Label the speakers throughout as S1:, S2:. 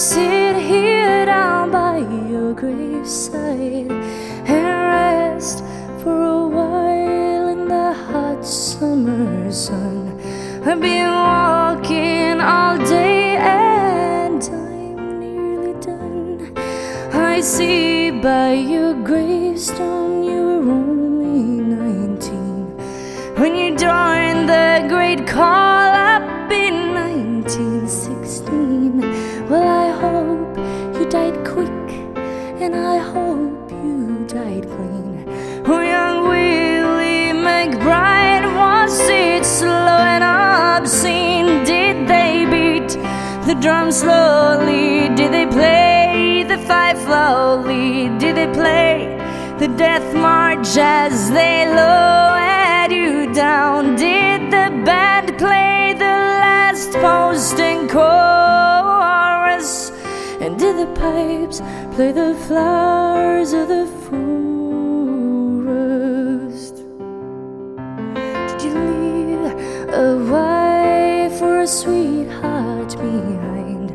S1: lie here down by your graveside and rest for a while in the hot summer sun. I've been walking all day and I'm nearly done. I see by your gravestone you were only 19 when you joined the great call up in 1916. Died clean. Oh, young Willie McBride, was it slow and obscene? Did they beat the drum slowly? Did they play the fife slowly? Did they play the death march as they lowered you down? Did the band play the Last Post in chorus? And did the pipes play the flowers of the forest? Sweetheart behind?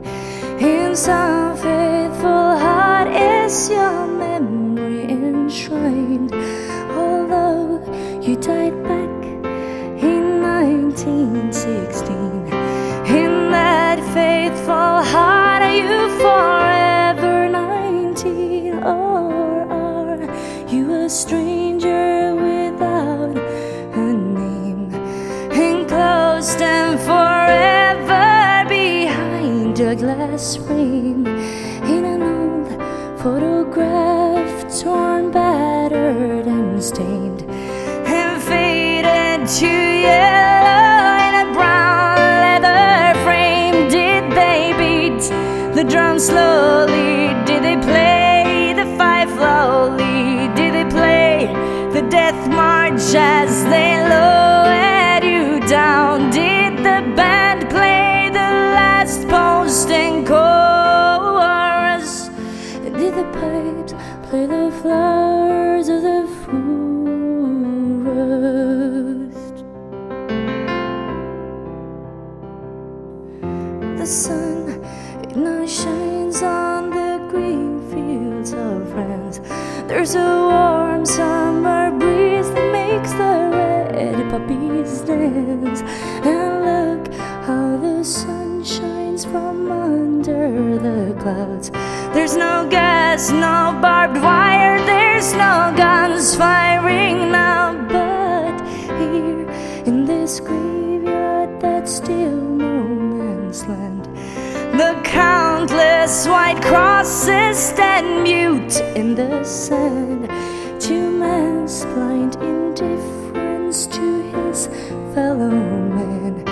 S1: In some faithful heart is your memory enshrined. Although you died back in 1916, a glass frame in an old photograph, torn, battered, and stained, and faded to yellow in a brown leather frame. Did they beat the drum slowly? Did they play the fife slowly? Did they play the death march as they lowered now shines on the green fields of France. There's a warm summer breeze that makes the red poppies dance. And look how the sun shines from under the clouds. There's no gas, no barbed wire, there's no guns firing now. But here in this graveyard that's still no man's land, the countless white crosses stand mute in the sand. Two man's blind indifference to his fellow man,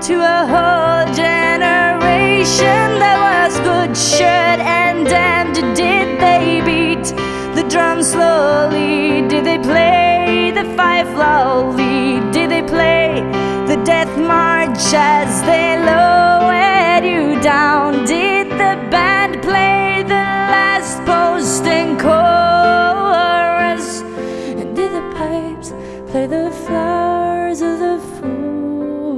S1: to a whole generation that was butchered and damned. Did they beat the drum slowly? Did they play the fife slowly? Did they play the death march as they lowered play the flowers of the forest?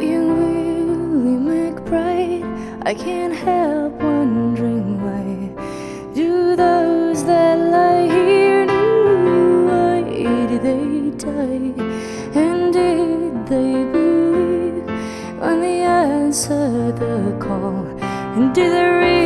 S1: Young Willie McBride, I can't help wondering why do those that lie here know why did they die? And did they believe when they answered the call? And did they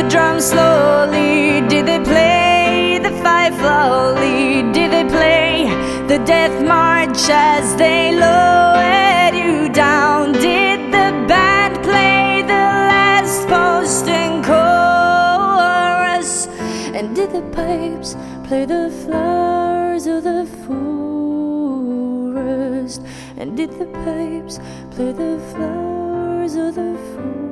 S1: the drums slowly? Did they play the fife slowly? Did they play the death march as they lowered you down? Did the band play the Last Post in chorus? And did the pipes play the flowers of the forest? And did the pipes play the flowers of the forest?